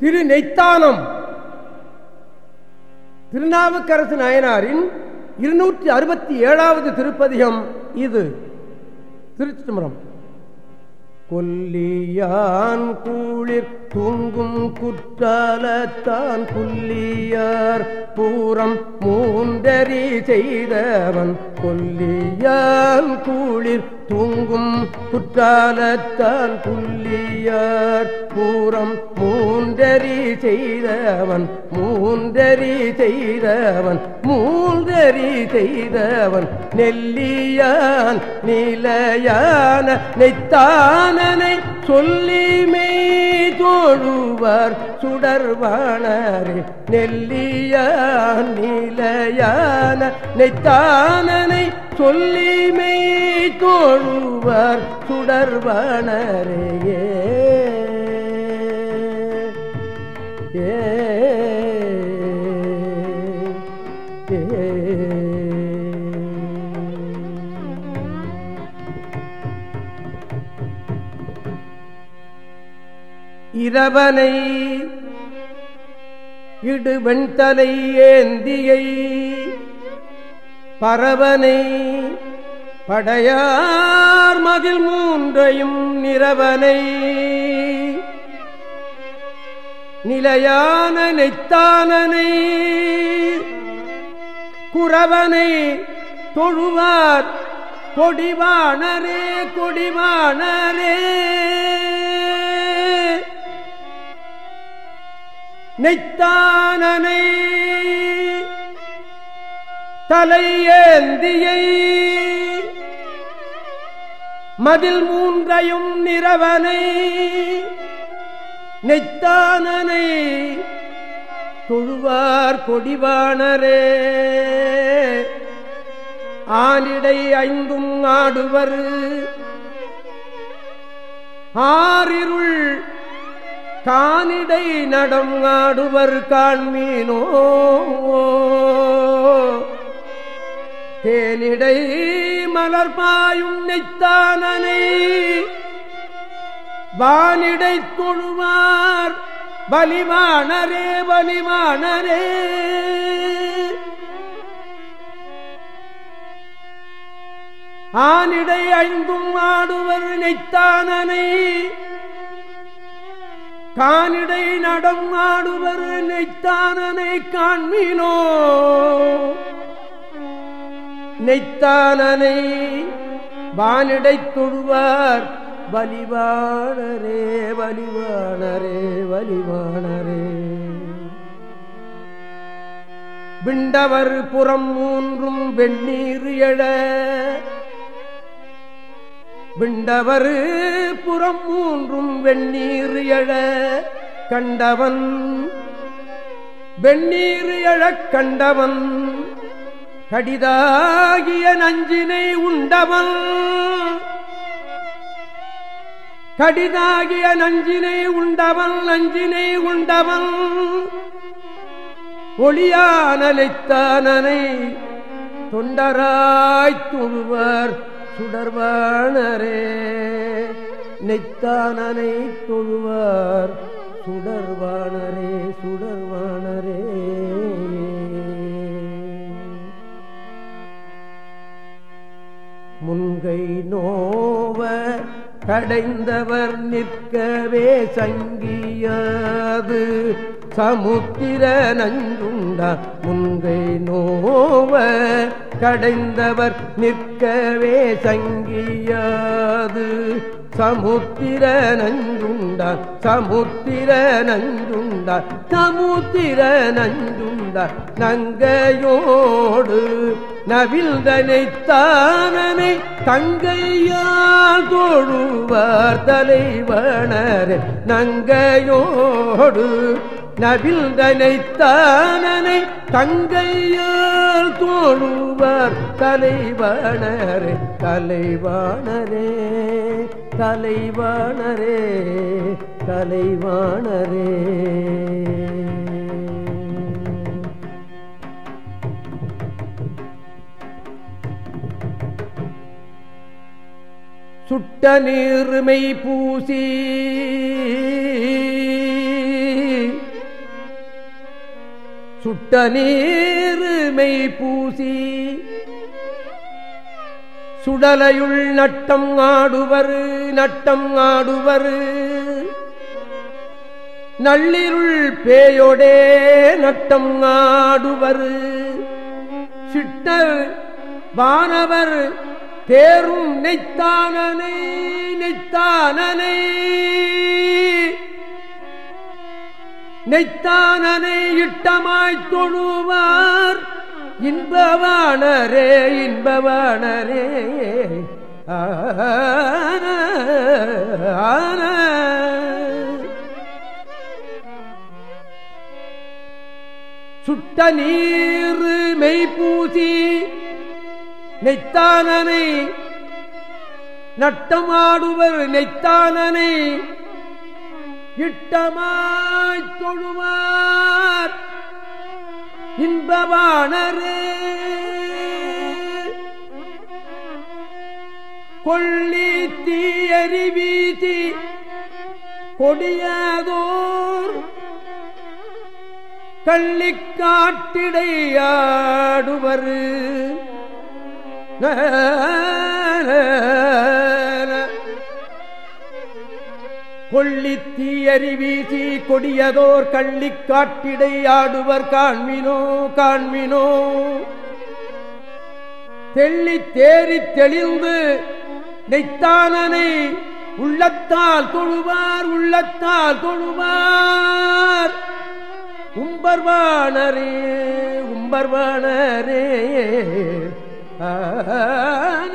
திரு நெய்த்தானம் திருநாவுக்கரசு நாயனாரின் இருநூற்றி அறுபத்தி ஏழாவது திருப்பதிகம் இது. திருச்சிதம்பரம் கொல்லியான் கூளிர் தூங்கும் குற்றாலத்தான் புள்ளியார் பூரம் மூன்றறி செய்தவன் கொல்லியான் கூளிர் தூங்கும் குற்றாலத்தான் புள்ளியார். பூரம் மூன்றறி செய்தவன் மூன்றறி செய்தவன் மூன்றறி செய்தவன் நெல்லியான் நிலையான நெத்தானனை சொல்லிமே தோழுவார் சுடர்வானரே நெல்லியான் நிலையான நெத்தானனை சொல்லிமே தோழுவார் சுடர்வானரே இரவனை இடுவெண்தலை ஏந்தியை பரவனை படையார் மதில் மூன்றையும் நிறவனை நிலையான நெத்தானனை குறவனை தொழுவார் கொடிவானரே கொடிவானரே. நெய்த்தானனை தலையேந்தியை மதில் மூன்றையும் நிறவனை நெய்த்தானனை தொழுவார் கொடிவானரே. ஆனிடை ஐந்தும் ஆடுவர். ஆறிருள் கானிடை நடம் ஆடுவர் காண்மீனோ? தேனிடை மலர்பாயும் நெய்த்தானனை வானிடை தொழுவார் பலிவானரே பலிவானரே ஆனிடை ஐந்தும் ஆடுவர் நெய்த்தானனை கானிடை நடம் ஆடுவர் நெய்த்தானனை காண்மீனோ. நெய்த்தானனை வானிடை தொழுவார் வலிவாணரே வலிவாணரே வலிவாணரே விண்டவர் புறம் மூன்றும் வெண்ணீர் எழ விண்டவர் புறம் மூன்றும் வெண்ணீர் எழ கண்டவன். வெண்ணீர் எழக் கண்டவன். கடிதாகிய நஞ்சினை உண்டவன். கடிதாகிய நஞ்சினை உண்டவன் நஞ்சினை உண்டவன். ஒளியானலைத்தானனை தொண்டராய்த் தொழுவர். சுடர்வாணரே நெய்த்தானனை தொழுவார். சுடர்வாணரே சுடர்வாணரே முன்கை நோவ கடைந்தவர் நிற்கவே சங்கியாது. சமுத்திர நஞ்சுண்டா முன்கை நோவ கடைந்தவர் நிற்கவே சங்கியாது. சமுத்திர நஞ்சுண்டார் சமுத்திர நஞ்சுண்டார் சமுத்திர நஞ்சுண்டார் நங்கையோடு நவில்தனைத்தானனை தங்கையால் தொழுவார் தலைவனர் நங்கையோடு நவில்தனைத்தானனை தங்கையால் தோணுவார் தலைவாணரே தலைவாணரே தலைவாணரே தலைவாணரே. சுட்ட நீர்மை பூசி சுட்ட நீருமை பூசி. சுடலையுள் நட்டம் ஆடுவர் நட்டம் ஆடுவர். நள்ளிருள் பேயோடே நட்டம் ஆடுவர். சிட்டர் வானவர் தேரும் நெய்த்தானனை நெய்த்தானனை. நெய்த்தானனை இட்டமாய்த் தொழுவார். இன்பவானரே இன்பவானரே ஆன சுட்ட நீர் மெய்பூசி நெய்த்தானனை நட்டமாடுவர். நெய்த்தானனை இட்டமாய்த் தொழுவார். இன்பவானரே. கொள்ளி தீயறி வீதி கொடியதோர். கள்ளிக்காட்டிடையாடுவர் கொள்ளி தீயறி வீசி கொடியதோர் கள்ளி காட்டிடை ஆடுவர் காண்மினோ காண்மினோ. தெள்ளி தேறி தெளிந்து நெய்த்தானனை உள்ளத்தால் தொழுவார் உள்ளத்தால் தொழுவார். உம்பர்வானரே உம்பர்வானரே. ஆன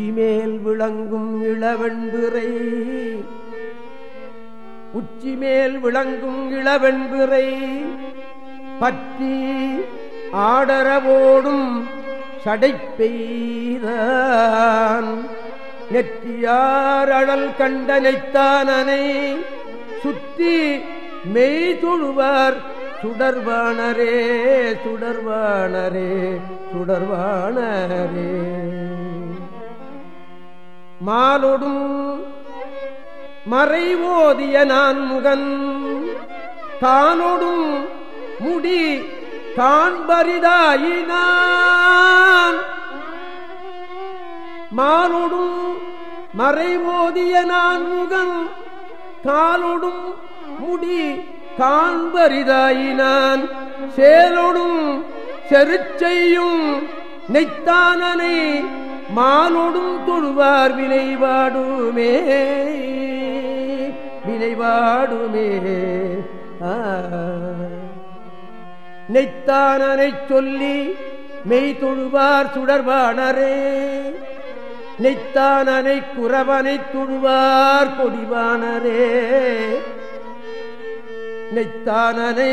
உச்சிமேல் விளங்கும் இளவெண்பிறை. உச்சிமேல் விளங்கும் இளவெண்பிறை பற்றி ஆடரவோடும் சடைப்பெய்தான் நெற்றியார் அழல் கண்டனைத்தானனை சுற்றி மெய் தொழுவார். சுடர்வானரே சுடர்வானரே சுடர்வானரே. மாலொடும் மறை ஓதிய நான் முகன். தானொடும் முடி காண்பரிதாயினான் மாலொடும் மறைவோதிய நான் முகன். காலொடும் முடி காண்பரிதாயினான் சேலொடும் செருச்செய்யும் நெய்த்தானனை மானோடும் தொழுவார் வினைவாடுமே வினைவாடுமே நெய்த்தானனை சொல்லி மெய் தொழுவார் சுடர்வானரே. நெய்த்தானனை குறவனை தொழுவார் கொடிவானரே. நெய்த்தானனை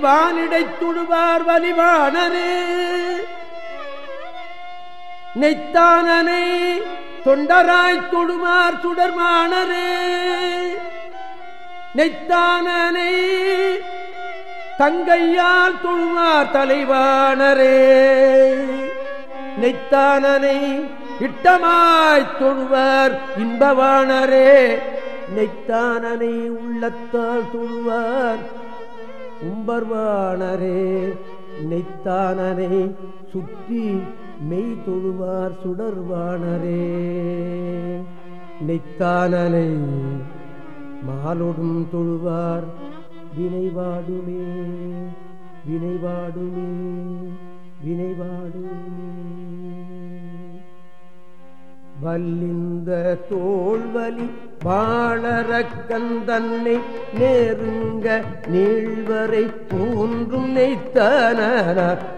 வானிடை தொழுவார் வலிவானரே. நெய்த்தானனை தொண்டராய் தொடுமார் சுடர்மானரே. நெய்த்தானனை தங்கையால் தொழுமார் தலைவானரே. நெய்த்தானனை இட்டமாய் தொழுவர் இன்பவானரே. நெய்த்தானனை உள்ளத்தால் தொழுவார் உம்பர்வானரே நெய்த்தானனை சுற்றி மெய் தொழுவார் சுடர்வானரே. நெய்த்தானனை மாலொடும் தொழுவார் வினைவாடுமே. வினைவாடுமே வினைவாடுமே. வல்லிந்த தோல்வலி வாழறக்கந்தன்னை நெருங்க நீழ்வரை பூன்றும் நெய்த்தன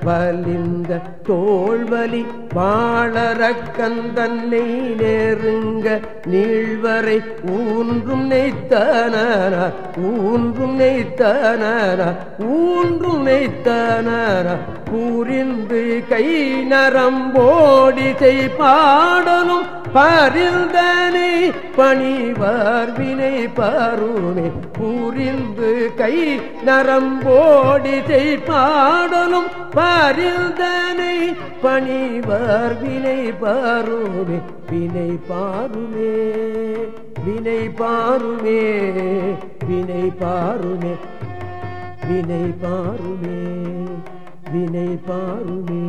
வலிந்த தோல்வலி வாழறக்கந்தன்னை நெருங்க நீழ்வரை ஊன்றும் நெய்த்தன ஊன்றும் நெய்த்தன ஊன்றும் நெய்த்தன கூறிந்து கை நரம்போடி செய் பாடலும் பணிவார் வினை பருமே புரிந்து கை நரம்போடி செய் பாடலும் பரிந்தனை பணிவார் வினை பாருமே வினை பாருமே வினை பாருமே வினை பாருமே. வினை பாருமே வினை பாருமே.